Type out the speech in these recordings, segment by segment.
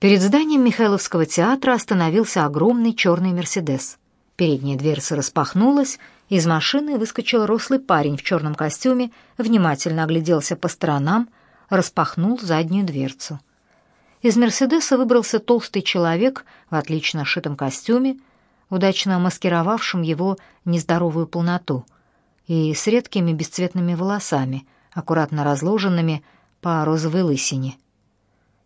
Перед зданием Михайловского театра остановился огромный черный «Мерседес». Передняя дверца распахнулась, из машины выскочил рослый парень в черном костюме, внимательно огляделся по сторонам, распахнул заднюю дверцу. Из «Мерседеса» выбрался толстый человек в отлично сшитом костюме, удачно маскировавшем его нездоровую полноту, и с редкими бесцветными волосами, аккуратно разложенными по розовой лысине.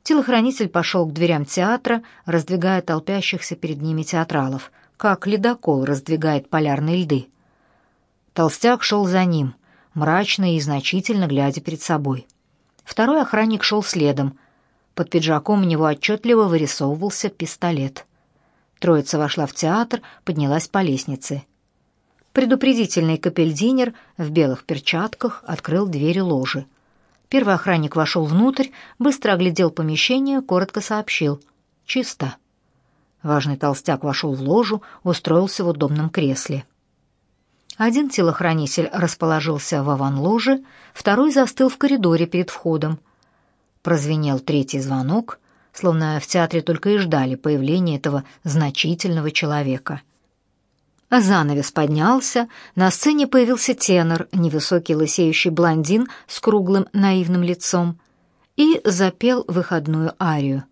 Телохранитель пошел к дверям театра, раздвигая толпящихся перед ними театралов, как ледокол раздвигает полярные льды. Толстяк шел за ним, мрачно и значительно глядя перед собой. Второй охранник шел следом. Под пиджаком у него отчетливо вырисовывался пистолет. Троица вошла в театр, поднялась по лестнице. Предупредительный капельдинер в белых перчатках открыл двери ложи. Первый охранник вошел внутрь, быстро оглядел помещение, коротко сообщил. «Чисто». Важный толстяк вошел в ложу, устроился в удобном кресле. Один телохранитель расположился в аван-ложе, второй застыл в коридоре перед входом. Прозвенел третий звонок, словно в театре только и ждали появления этого значительного человека — занавес поднялся, на сцене появился тенор, невысокий лысеющий блондин с круглым наивным лицом, и запел выходную арию.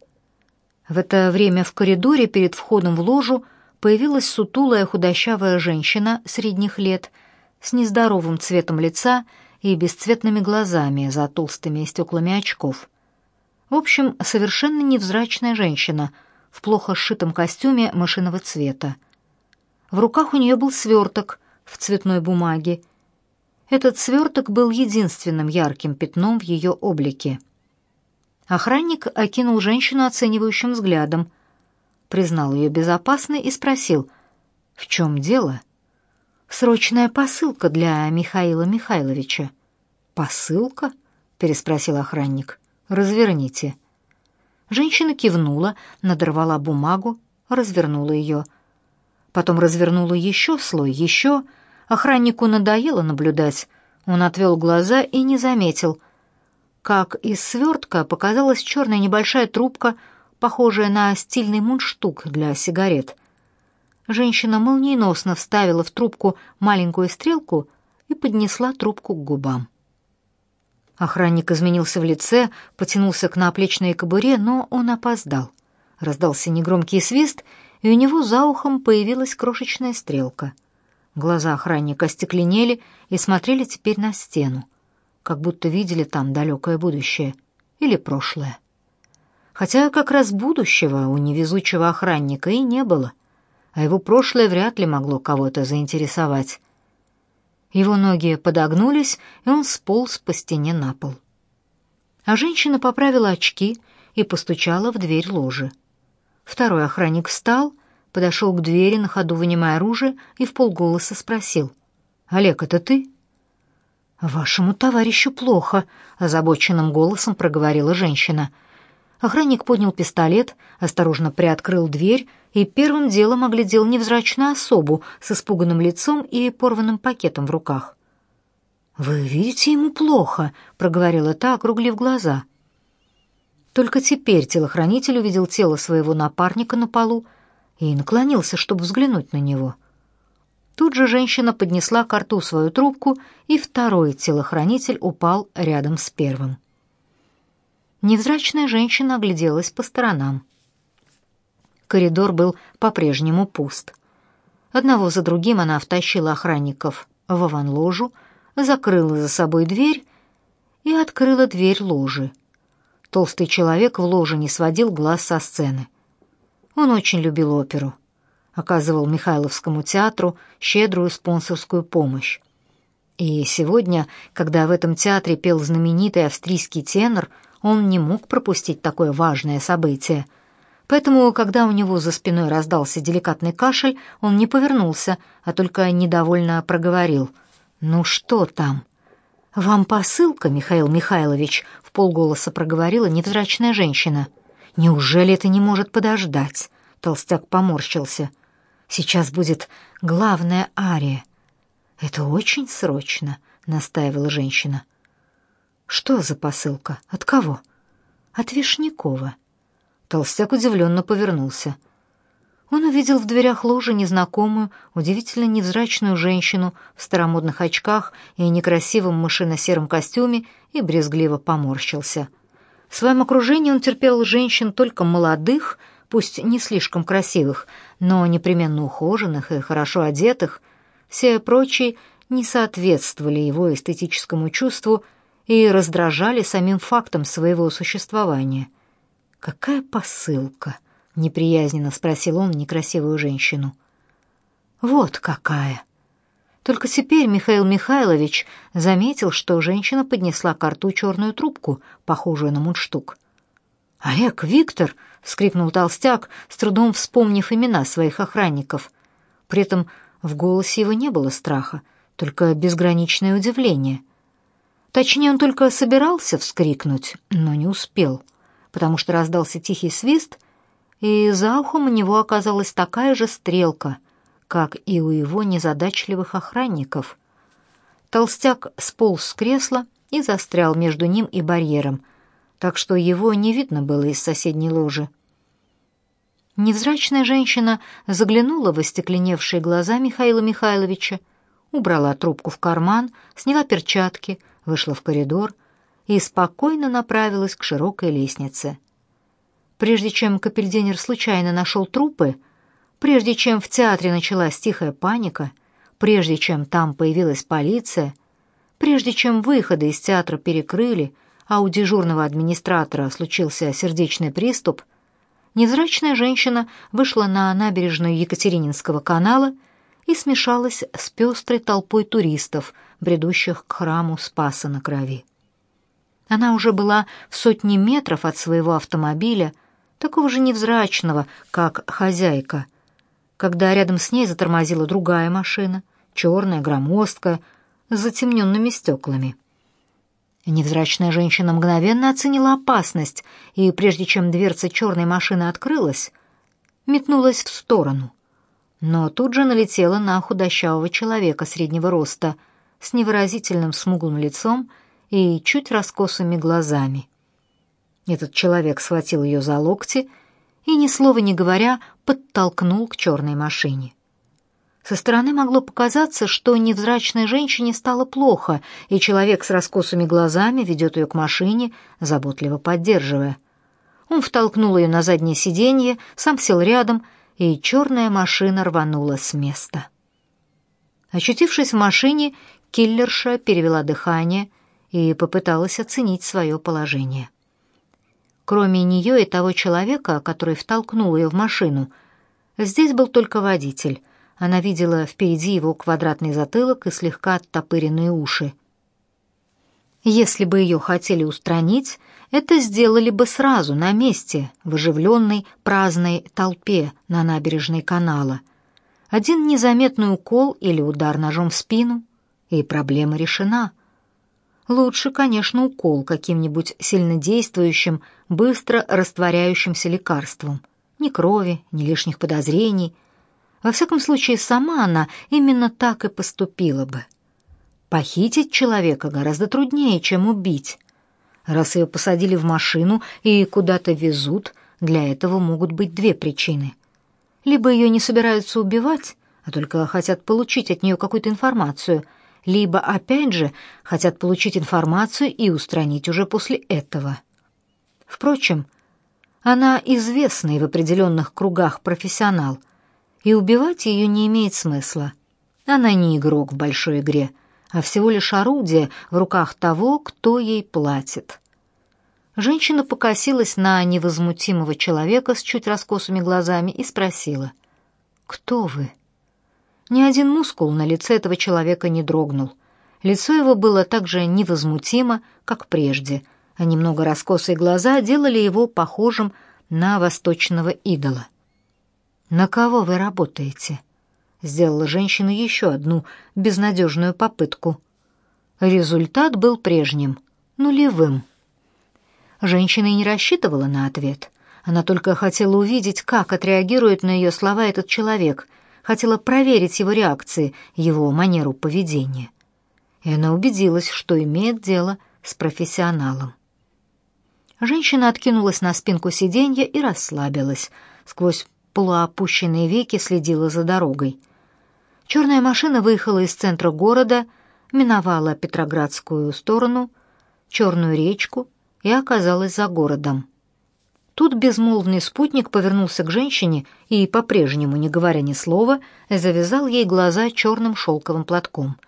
В это время в коридоре перед входом в ложу появилась сутулая худощавая женщина средних лет с нездоровым цветом лица и бесцветными глазами за толстыми стеклами очков. В общем, совершенно невзрачная женщина в плохо сшитом костюме машинного цвета. В руках у нее был сверток в цветной бумаге. Этот сверток был единственным ярким пятном в ее облике. Охранник окинул женщину оценивающим взглядом, признал ее безопасной и спросил, «В чем дело?» «Срочная посылка для Михаила Михайловича». «Посылка?» — переспросил охранник. «Разверните». Женщина кивнула, надорвала бумагу, развернула ее — потом развернула еще слой, еще. Охраннику надоело наблюдать. Он отвел глаза и не заметил, как из свертка показалась черная небольшая трубка, похожая на стильный мундштук для сигарет. Женщина молниеносно вставила в трубку маленькую стрелку и поднесла трубку к губам. Охранник изменился в лице, потянулся к наплечной кобуре, но он опоздал. Раздался негромкий свист, и у него за ухом появилась крошечная стрелка. Глаза охранника остекленели и смотрели теперь на стену, как будто видели там далекое будущее или прошлое. Хотя как раз будущего у невезучего охранника и не было, а его прошлое вряд ли могло кого-то заинтересовать. Его ноги подогнулись, и он сполз по стене на пол. А женщина поправила очки и постучала в дверь ложи. Второй охранник встал, подошел к двери, на ходу вынимая оружие, и в полголоса спросил. «Олег, это ты?» «Вашему товарищу плохо», — озабоченным голосом проговорила женщина. Охранник поднял пистолет, осторожно приоткрыл дверь и первым делом оглядел невзрачную особу с испуганным лицом и порванным пакетом в руках. «Вы видите, ему плохо», — проговорила та, округлив глаза. Только теперь телохранитель увидел тело своего напарника на полу и наклонился, чтобы взглянуть на него. Тут же женщина поднесла к рту свою трубку, и второй телохранитель упал рядом с первым. Невзрачная женщина огляделась по сторонам. Коридор был по-прежнему пуст. Одного за другим она втащила охранников в аванложу, закрыла за собой дверь и открыла дверь ложи. Толстый человек в ложе не сводил глаз со сцены. Он очень любил оперу, оказывал Михайловскому театру щедрую спонсорскую помощь. И сегодня, когда в этом театре пел знаменитый австрийский тенор, он не мог пропустить такое важное событие. Поэтому, когда у него за спиной раздался деликатный кашель, он не повернулся, а только недовольно проговорил. «Ну что там?» «Вам посылка, Михаил Михайлович?» — в полголоса проговорила невзрачная женщина. «Неужели это не может подождать?» — толстяк поморщился. «Сейчас будет главная ария». «Это очень срочно», — настаивала женщина. «Что за посылка? От кого?» «От Вишнякова». Толстяк удивленно повернулся. Он увидел в дверях ложи незнакомую, удивительно невзрачную женщину в старомодных очках и некрасивом мышино-сером костюме и брезгливо поморщился. В своем окружении он терпел женщин только молодых, пусть не слишком красивых, но непременно ухоженных и хорошо одетых. Все прочие не соответствовали его эстетическому чувству и раздражали самим фактом своего существования — «Какая посылка?» — неприязненно спросил он некрасивую женщину. «Вот какая!» Только теперь Михаил Михайлович заметил, что женщина поднесла к рту черную трубку, похожую на мундштук. «Олег, Виктор!» — скрипнул толстяк, с трудом вспомнив имена своих охранников. При этом в голосе его не было страха, только безграничное удивление. Точнее, он только собирался вскрикнуть, но не успел — потому что раздался тихий свист, и за ухом у него оказалась такая же стрелка, как и у его незадачливых охранников. Толстяк сполз с кресла и застрял между ним и барьером, так что его не видно было из соседней ложи. Невзрачная женщина заглянула в остекленевшие глаза Михаила Михайловича, убрала трубку в карман, сняла перчатки, вышла в коридор — и спокойно направилась к широкой лестнице. Прежде чем капельдинер случайно нашел трупы, прежде чем в театре началась тихая паника, прежде чем там появилась полиция, прежде чем выходы из театра перекрыли, а у дежурного администратора случился сердечный приступ, невзрачная женщина вышла на набережную Екатерининского канала и смешалась с пестрой толпой туристов, бредущих к храму Спаса на Крови. Она уже была в сотне метров от своего автомобиля, такого же невзрачного, как хозяйка, когда рядом с ней затормозила другая машина, черная, громоздкая, с затемненными стеклами. Невзрачная женщина мгновенно оценила опасность, и прежде чем дверца черной машины открылась, метнулась в сторону. Но тут же налетела на худощавого человека среднего роста с невыразительным смуглым лицом и чуть раскосыми глазами. Этот человек схватил ее за локти и, ни слова не говоря, подтолкнул к черной машине. Со стороны могло показаться, что невзрачной женщине стало плохо, и человек с раскосыми глазами ведет ее к машине, заботливо поддерживая. Он втолкнул ее на заднее сиденье, сам сел рядом, и черная машина рванула с места. Очутившись в машине, киллерша перевела дыхание и попыталась оценить свое положение. Кроме нее и того человека, который втолкнул ее в машину, здесь был только водитель. Она видела впереди его квадратный затылок и слегка оттопыренные уши. Если бы ее хотели устранить, это сделали бы сразу, на месте, в оживленной, праздной толпе на набережной канала. Один незаметный укол или удар ножом в спину, и проблема решена — Лучше, конечно, укол каким-нибудь сильнодействующим, быстро растворяющимся лекарством. Ни крови, ни лишних подозрений. Во всяком случае, сама она именно так и поступила бы. Похитить человека гораздо труднее, чем убить. Раз ее посадили в машину и куда-то везут, для этого могут быть две причины. Либо ее не собираются убивать, а только хотят получить от нее какую-то информацию – либо, опять же, хотят получить информацию и устранить уже после этого. Впрочем, она известный в определенных кругах профессионал, и убивать ее не имеет смысла. Она не игрок в большой игре, а всего лишь орудие в руках того, кто ей платит. Женщина покосилась на невозмутимого человека с чуть раскосыми глазами и спросила, «Кто вы?» Ни один мускул на лице этого человека не дрогнул. Лицо его было так же невозмутимо, как прежде, а немного раскосые глаза делали его похожим на восточного идола. «На кого вы работаете?» Сделала женщина еще одну безнадежную попытку. Результат был прежним, нулевым. Женщина и не рассчитывала на ответ. Она только хотела увидеть, как отреагирует на ее слова этот человек — хотела проверить его реакции, его манеру поведения. И она убедилась, что имеет дело с профессионалом. Женщина откинулась на спинку сиденья и расслабилась. Сквозь полуопущенные веки следила за дорогой. Черная машина выехала из центра города, миновала Петроградскую сторону, Черную речку и оказалась за городом. Тут безмолвный спутник повернулся к женщине и, по-прежнему не говоря ни слова, завязал ей глаза черным шелковым платком.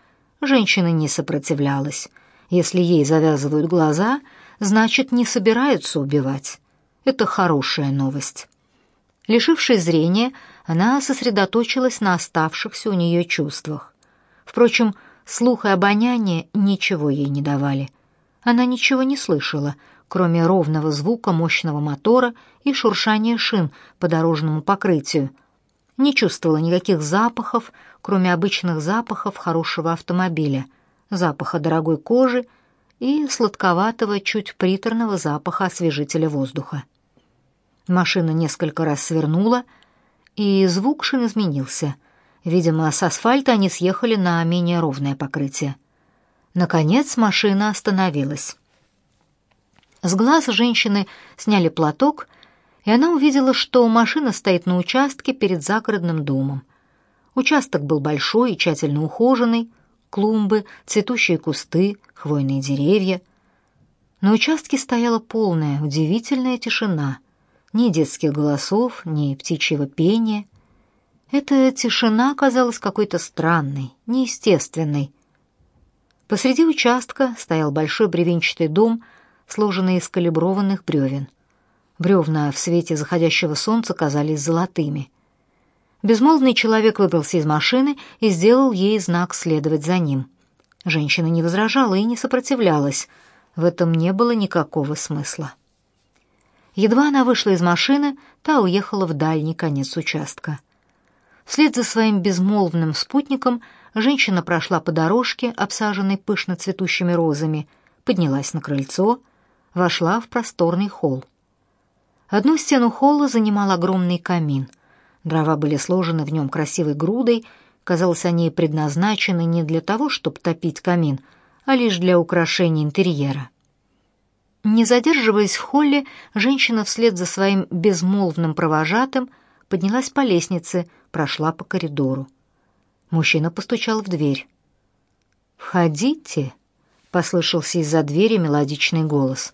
Женщина не сопротивлялась. Если ей завязывают глаза, значит, не собираются убивать. Это хорошая новость. Лишившись зрения, она сосредоточилась на оставшихся у нее чувствах. Впрочем, слух и обоняние ничего ей не давали. Она ничего не слышала, кроме ровного звука мощного мотора и шуршания шин по дорожному покрытию. Не чувствовала никаких запахов, кроме обычных запахов хорошего автомобиля, запаха дорогой кожи и сладковатого, чуть приторного запаха освежителя воздуха. Машина несколько раз свернула, и звук шин изменился. Видимо, с асфальта они съехали на менее ровное покрытие. Наконец машина остановилась. С глаз женщины сняли платок, и она увидела, что машина стоит на участке перед загородным домом. Участок был большой и тщательно ухоженный, клумбы, цветущие кусты, хвойные деревья. На участке стояла полная, удивительная тишина. Ни детских голосов, ни птичьего пения. Эта тишина казалась какой-то странной, неестественной. Посреди участка стоял большой бревенчатый дом, сложенный из калиброванных бревен. Бревна в свете заходящего солнца казались золотыми. Безмолвный человек выбрался из машины и сделал ей знак следовать за ним. Женщина не возражала и не сопротивлялась. В этом не было никакого смысла. Едва она вышла из машины, та уехала в дальний конец участка. Вслед за своим безмолвным спутником женщина прошла по дорожке, обсаженной пышно цветущими розами, поднялась на крыльцо, вошла в просторный холл. Одну стену холла занимал огромный камин. Дрова были сложены в нем красивой грудой, казалось, они предназначены не для того, чтобы топить камин, а лишь для украшения интерьера. Не задерживаясь в холле, женщина вслед за своим безмолвным провожатым поднялась по лестнице, прошла по коридору. Мужчина постучал в дверь. «Входите», — послышался из-за двери мелодичный голос.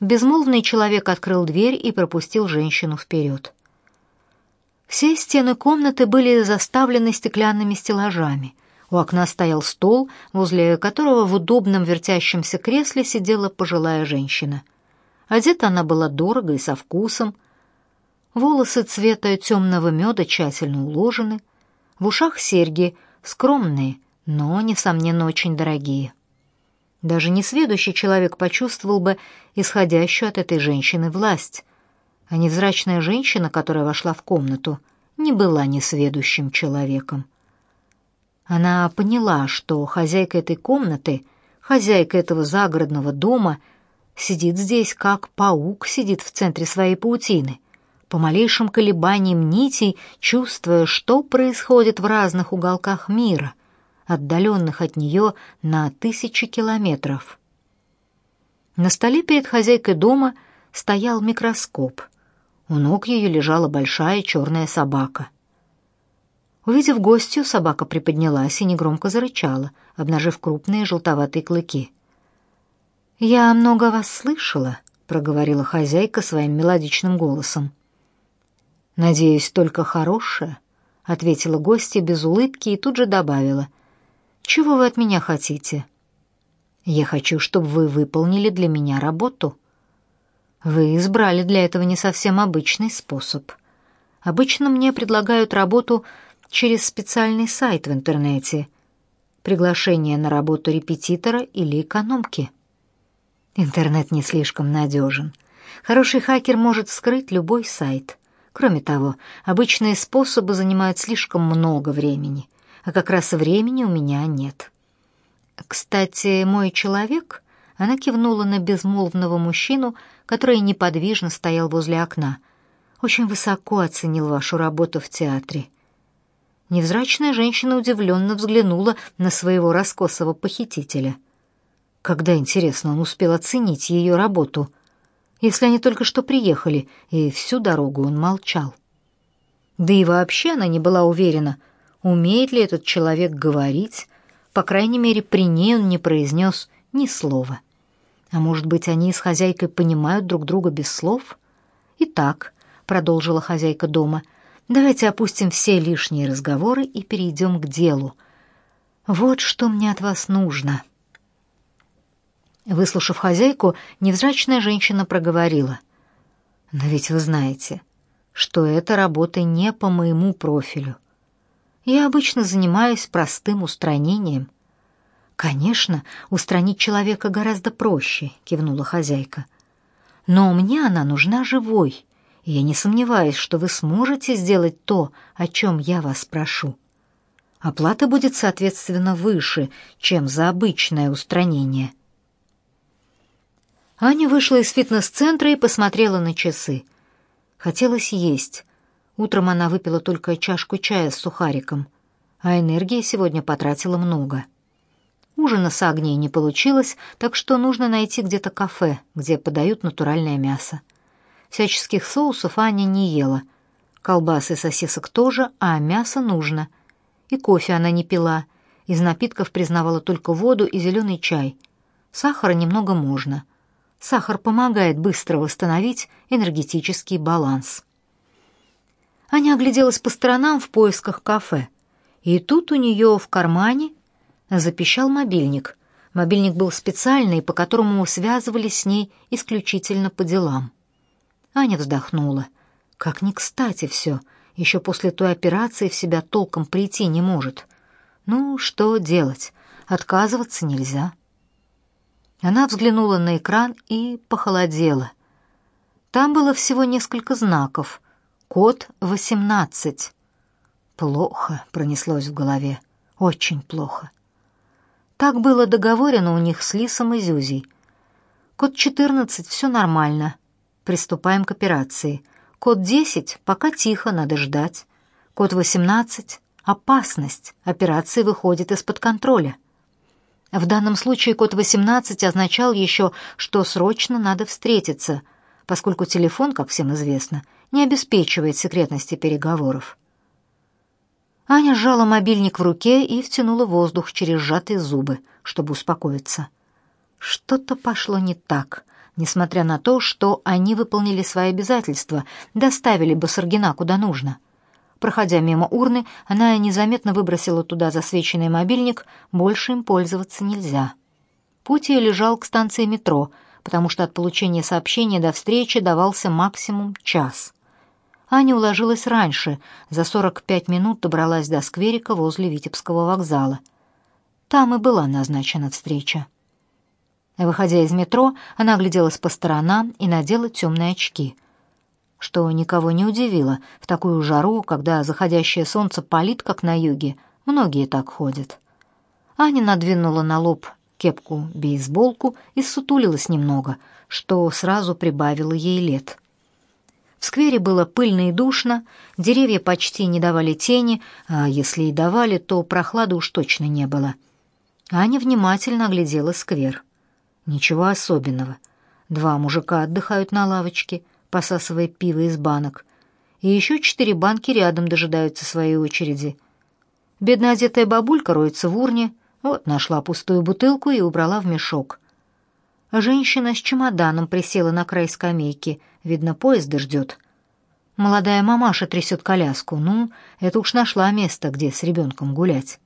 Безмолвный человек открыл дверь и пропустил женщину вперед. Все стены комнаты были заставлены стеклянными стеллажами. У окна стоял стол, возле которого в удобном вертящемся кресле сидела пожилая женщина. Одета она была дорого и со вкусом. Волосы цвета темного меда тщательно уложены, в ушах серьги скромные, но, несомненно, очень дорогие. Даже несведущий человек почувствовал бы исходящую от этой женщины власть, а невзрачная женщина, которая вошла в комнату, не была несведущим человеком. Она поняла, что хозяйка этой комнаты, хозяйка этого загородного дома сидит здесь, как паук сидит в центре своей паутины, по малейшим колебаниям нитей, чувствуя, что происходит в разных уголках мира — отдаленных от нее на тысячи километров. На столе перед хозяйкой дома стоял микроскоп. У ног ее лежала большая черная собака. Увидев гостью, собака приподнялась и негромко зарычала, обнажив крупные желтоватые клыки. «Я много вас слышала», — проговорила хозяйка своим мелодичным голосом. «Надеюсь, только хорошее», — ответила гостья без улыбки и тут же добавила. Чего вы от меня хотите? Я хочу, чтобы вы выполнили для меня работу. Вы избрали для этого не совсем обычный способ. Обычно мне предлагают работу через специальный сайт в интернете. Приглашение на работу репетитора или экономки. Интернет не слишком надежен. Хороший хакер может вскрыть любой сайт. Кроме того, обычные способы занимают слишком много времени — а как раз времени у меня нет. Кстати, мой человек, она кивнула на безмолвного мужчину, который неподвижно стоял возле окна. Очень высоко оценил вашу работу в театре. Невзрачная женщина удивленно взглянула на своего раскосого похитителя. Когда, интересно, он успел оценить ее работу? Если они только что приехали, и всю дорогу он молчал. Да и вообще она не была уверена, умеет ли этот человек говорить, по крайней мере, при ней он не произнес ни слова. А может быть, они с хозяйкой понимают друг друга без слов? Итак, продолжила хозяйка дома, давайте опустим все лишние разговоры и перейдем к делу. Вот что мне от вас нужно. Выслушав хозяйку, невзрачная женщина проговорила: "Но ведь вы знаете, что эта работа не по моему профилю. Я обычно занимаюсь простым устранением. Конечно, устранить человека гораздо проще, кивнула хозяйка. Но мне она нужна живой. И я не сомневаюсь, что вы сможете сделать то, о чем я вас прошу. Оплата будет, соответственно, выше, чем за обычное устранение. Аня вышла из фитнес-центра и посмотрела на часы. Хотелось есть. Утром она выпила только чашку чая с сухариком, а энергии сегодня потратила много. Ужина с Агнией не получилось, так что нужно найти где-то кафе, где подают натуральное мясо. Всяческих соусов Аня не ела. Колбасы и сосисок тоже, а мясо нужно. И кофе она не пила. Из напитков признавала только воду и зеленый чай. Сахара немного можно — Сахар помогает быстро восстановить энергетический баланс. Аня огляделась по сторонам в поисках кафе. И тут у нее в кармане запищал мобильник. Мобильник был специальный, по которому связывались с ней исключительно по делам. Аня вздохнула. Как ни кстати все. Еще после той операции в себя толком прийти не может. Ну, что делать? Отказываться нельзя. Она взглянула на экран и похолодела. Там было всего несколько знаков. Код 18. Плохо пронеслось в голове. Очень плохо. Так было договорено у них с Лисом и Зюзей. Код 14 все нормально. Приступаем к операции. Код 10 пока тихо, надо ждать. Код 18 опасность. Операция выходит из-под контроля. В данном случае код 18 означал еще, что срочно надо встретиться, поскольку телефон, как всем известно, не обеспечивает секретности переговоров. Аня сжала мобильник в руке и втянула воздух через сжатые зубы, чтобы успокоиться. Что-то пошло не так, несмотря на то, что они выполнили свои обязательства, доставили Басаргина куда нужно — Проходя мимо урны, она незаметно выбросила туда засвеченный мобильник, больше им пользоваться нельзя. Путь ее лежал к станции метро, потому что от получения сообщения до встречи давался максимум час. Аня уложилась раньше, за 45 минут добралась до скверика возле Витебского вокзала. Там и была назначена встреча. Выходя из метро, она огляделась по сторонам и надела темные очки — что никого не удивило. В такую жару, когда заходящее солнце палит, как на юге, многие так ходят. Аня надвинула на лоб кепку-бейсболку и сутулилась немного, что сразу прибавило ей лет. В сквере было пыльно и душно, деревья почти не давали тени, а если и давали, то прохлады уж точно не было. Аня внимательно оглядела сквер. Ничего особенного. Два мужика отдыхают на лавочке — посасывая пиво из банок. И еще четыре банки рядом дожидаются своей очереди. Бедно одетая бабулька роется в урне, вот нашла пустую бутылку и убрала в мешок. Женщина с чемоданом присела на край скамейки, видно, поезда ждет. Молодая мамаша трясет коляску, ну, это уж нашла место, где с ребенком гулять.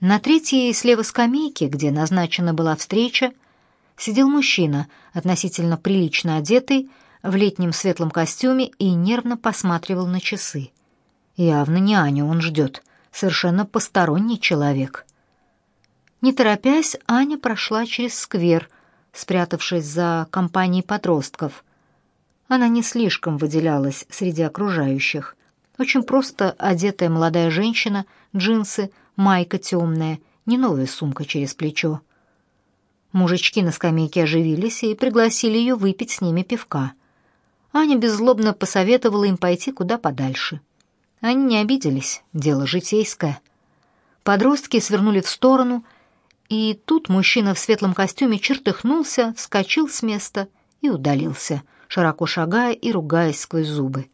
На третьей слева скамейке, где назначена была встреча, сидел мужчина, относительно прилично одетый, в летнем светлом костюме и нервно посматривал на часы. Явно не Аню он ждет, совершенно посторонний человек. Не торопясь, Аня прошла через сквер, спрятавшись за компанией подростков. Она не слишком выделялась среди окружающих. Очень просто одетая молодая женщина, джинсы, майка темная, не новая сумка через плечо. Мужички на скамейке оживились и пригласили ее выпить с ними пивка. Аня беззлобно посоветовала им пойти куда подальше. Они не обиделись, дело житейское. Подростки свернули в сторону, и тут мужчина в светлом костюме чертыхнулся, вскочил с места и удалился, широко шагая и ругаясь сквозь зубы.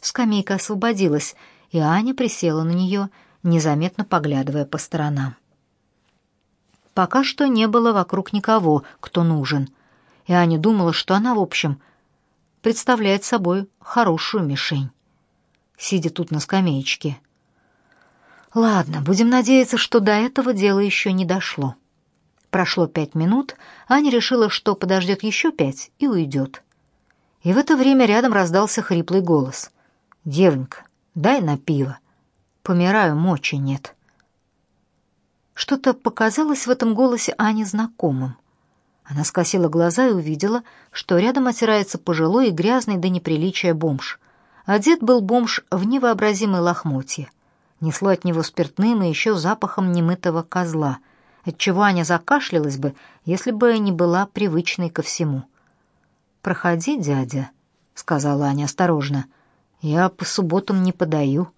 Скамейка освободилась, и Аня присела на нее, незаметно поглядывая по сторонам. Пока что не было вокруг никого, кто нужен, и Аня думала, что она, в общем, представляет собой хорошую мишень, сидя тут на скамеечке. Ладно, будем надеяться, что до этого дело еще не дошло. Прошло пять минут, Аня решила, что подождет еще пять и уйдет. И в это время рядом раздался хриплый голос. «Девонька, дай на пиво. Помираю, мочи нет». Что-то показалось в этом голосе Ане знакомым. Она скосила глаза и увидела, что рядом отирается пожилой и грязный до неприличия бомж. Одет был бомж в невообразимой лохмотье. Несло от него спиртным и еще запахом немытого козла, отчего Аня закашлялась бы, если бы не была привычной ко всему. «Проходи, дядя», — сказала Аня осторожно. «Я по субботам не подаю».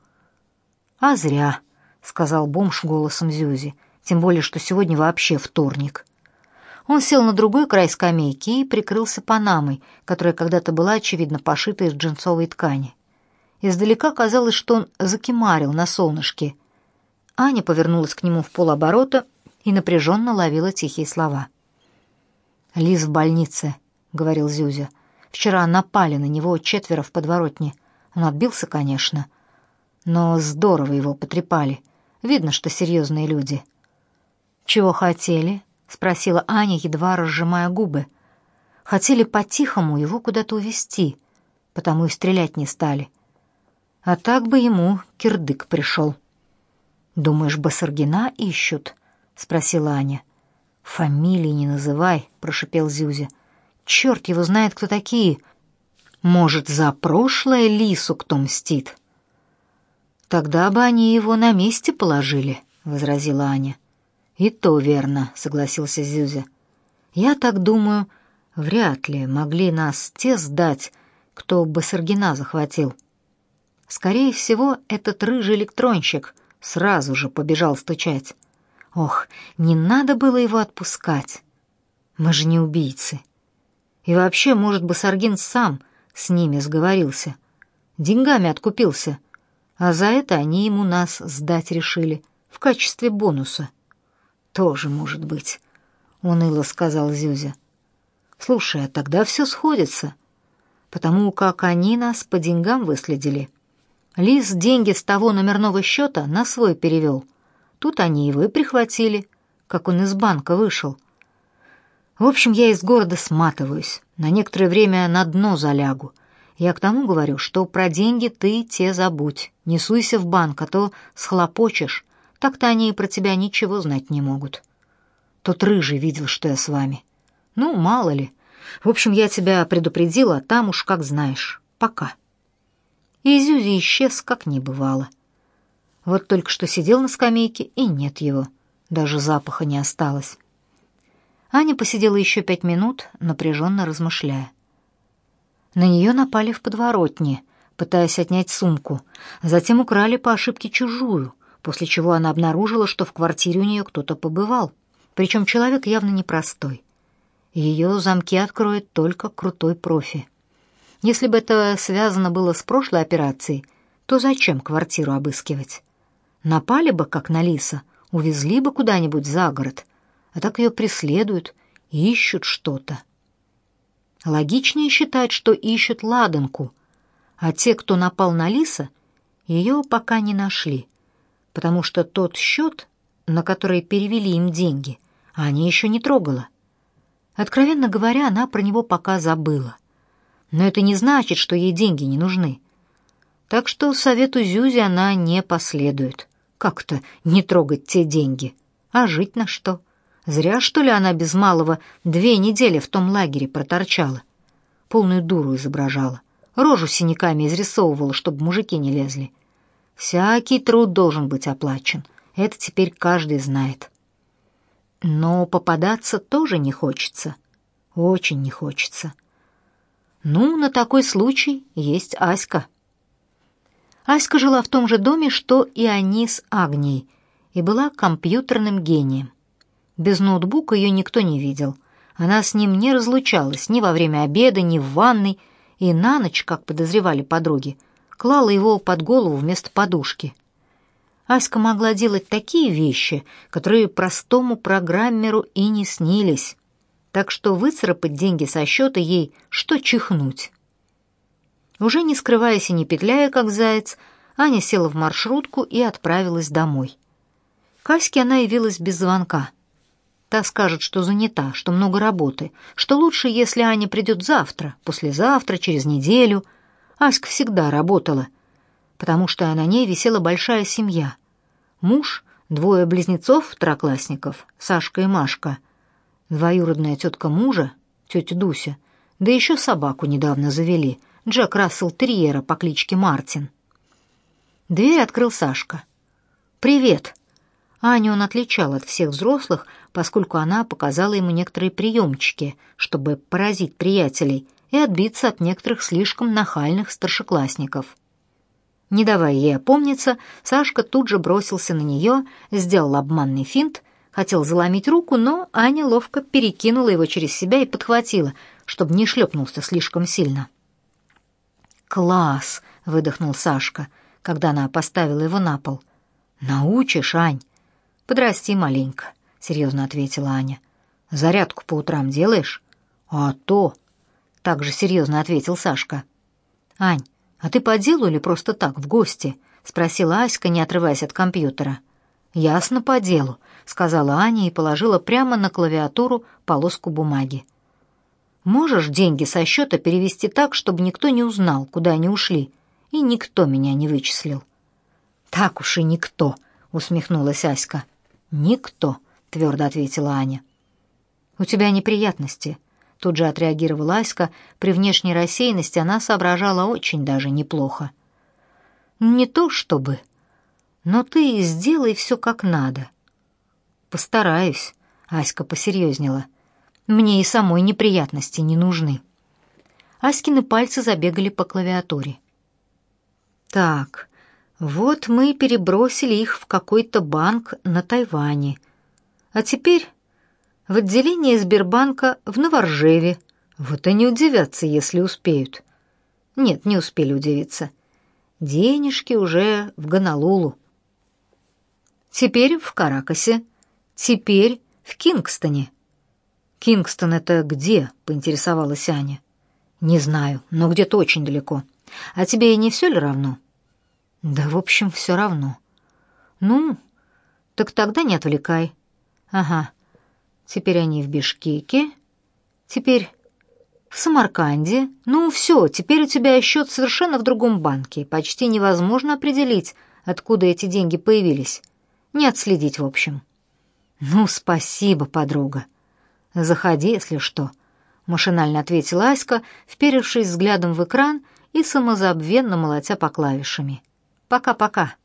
«А зря», — сказал бомж голосом Зюзи, «тем более, что сегодня вообще вторник». Он сел на другой край скамейки и прикрылся панамой, которая когда-то была, очевидно, пошита из джинсовой ткани. Издалека казалось, что он закимарил на солнышке. Аня повернулась к нему в полоборота и напряженно ловила тихие слова. «Лиз в больнице», — говорил Зюзя. «Вчера напали на него четверо в подворотне. Он отбился, конечно, но здорово его потрепали. Видно, что серьезные люди». «Чего хотели?» — спросила Аня, едва разжимая губы. «Хотели по-тихому его куда-то увезти, потому и стрелять не стали. А так бы ему кирдык пришел». «Думаешь, Басаргина ищут?» — спросила Аня. «Фамилии не называй», — прошипел Зюзя. «Черт его знает, кто такие. Может, за прошлое лису кто мстит?» «Тогда бы они его на месте положили», — возразила Аня. «И то верно», — согласился Зюзя. «Я так думаю, вряд ли могли нас те сдать, кто Басаргина захватил. Скорее всего, этот рыжий электронщик сразу же побежал стучать. Ох, не надо было его отпускать. Мы же не убийцы. И вообще, может, Басаргин сам с ними сговорился. Деньгами откупился. А за это они ему нас сдать решили в качестве бонуса. Тоже может быть, уныло сказал Зюзя. Слушай, а тогда все сходится. Потому как они нас по деньгам выследили. Лис деньги с того номерного счета на свой перевел — Тут они его и прихватили, как он из банка вышел. В общем, я из города сматываюсь, на некоторое время на дно залягу. Я к тому говорю, что про деньги ты те забудь, не суйся в банк, а то схлопочешь. Так-то они и про тебя ничего знать не могут. Тот рыжий видел, что я с вами. Ну, мало ли. В общем, я тебя предупредила, а там уж как знаешь. Пока. И Зюзи исчез, как не бывало. — вот только что сидел на скамейке, и нет его. Даже запаха не осталось. Аня посидела еще пять минут, напряженно размышляя. На нее напали в подворотне, пытаясь отнять сумку. Затем украли по ошибке чужую, после чего она обнаружила, что в квартире у нее кто-то побывал. Причем человек явно непростой. Ее замки откроет только крутой профи. Если бы это связано было с прошлой операцией, то зачем квартиру обыскивать? Напали бы, как на лиса, увезли бы куда-нибудь за город, а так ее преследуют, ищут что-то. Логичнее считать, что ищут ладанку, а те, кто напал на лиса, ее пока не нашли, потому что тот счет, на который перевели им деньги, они еще не трогала. Откровенно говоря, она про него пока забыла. Но это не значит, что ей деньги не нужны. Так что совету Зюзи она не последует. Как-то не трогать те деньги. А жить на что? Зря, что ли, она без малого две недели в том лагере проторчала. Полную дуру изображала. Рожу синяками изрисовывала, чтобы мужики не лезли. Всякий труд должен быть оплачен. Это теперь каждый знает. Но попадаться тоже не хочется. Очень не хочется. Ну, на такой случай есть Аська. Аська жила в том же доме, что и они с Агнией, и была компьютерным гением. Без ноутбука ее никто не видел. Она с ним не разлучалась ни во время обеда, ни в ванной, и на ночь, как подозревали подруги, клала его под голову вместо подушки. Аська могла делать такие вещи, которые простому программеру и не снились. Так что выцарапать деньги со счета ей что чихнуть. Уже не скрываясь и не петляя, как заяц, Аня села в маршрутку и отправилась домой. К Аське она явилась без звонка. Та скажет, что занята, что много работы, что лучше, если Аня придет завтра, послезавтра, через неделю. Аська всегда работала, потому что на ней висела большая семья. Муж, двое близнецов-второклассников, Сашка и Машка, двоюродная тетка мужа, тетя Дуся, да еще собаку недавно завели, Джек Рассел Терьера по кличке Мартин. Дверь открыл Сашка. «Привет!» Аню он отличал от всех взрослых, поскольку она показала ему некоторые приемчики, чтобы поразить приятелей и отбиться от некоторых слишком нахальных старшеклассников. Не давая ей опомниться, Сашка тут же бросился на нее, сделал обманный финт, хотел заломить руку, но Аня ловко перекинула его через себя и подхватила, чтобы не шлепнулся слишком сильно. «Класс!» — выдохнул Сашка, когда она поставила его на пол. «Научишь, Ань?» «Подрасти маленько», — серьезно ответила Аня. «Зарядку по утрам делаешь?» «А то!» — также серьезно ответил Сашка. «Ань, а ты по делу или просто так, в гости?» — спросила Аська, не отрываясь от компьютера. «Ясно, по делу», — сказала Аня и положила прямо на клавиатуру полоску бумаги. «Можешь деньги со счета перевести так, чтобы никто не узнал, куда они ушли, и никто меня не вычислил?» «Так уж и никто», — усмехнулась Аська. «Никто», — твердо ответила Аня. «У тебя неприятности», — тут же отреагировала Аська. При внешней рассеянности она соображала очень даже неплохо. «Не то чтобы, но ты сделай все как надо». «Постараюсь», — Аська посерьезнела. «Мне и самой неприятности не нужны». Аськины пальцы забегали по клавиатуре. «Так, вот мы перебросили их в какой-то банк на Тайване. А теперь в отделение Сбербанка в Новоржеве. Вот они удивятся, если успеют. Нет, не успели удивиться. Денежки уже в Гонолулу. Теперь в Каракасе. Теперь в Кингстоне. Кингстон это где? поинтересовалась Аня. Не знаю, но где-то очень далеко. А тебе и не все ли равно? — да, в общем, все равно. Ну, так тогда не отвлекай. Ага. Теперь они в Бишкеке. Теперь в Самарканде. Ну, все, теперь у тебя счет совершенно в другом банке. Почти невозможно определить, откуда эти деньги появились. Не отследить, в общем. Ну, спасибо, подруга. Заходи, если что. Машинально ответила Аська, вперевшись взглядом в экран и самозабвенно молотя по клавишами. Пока-пока.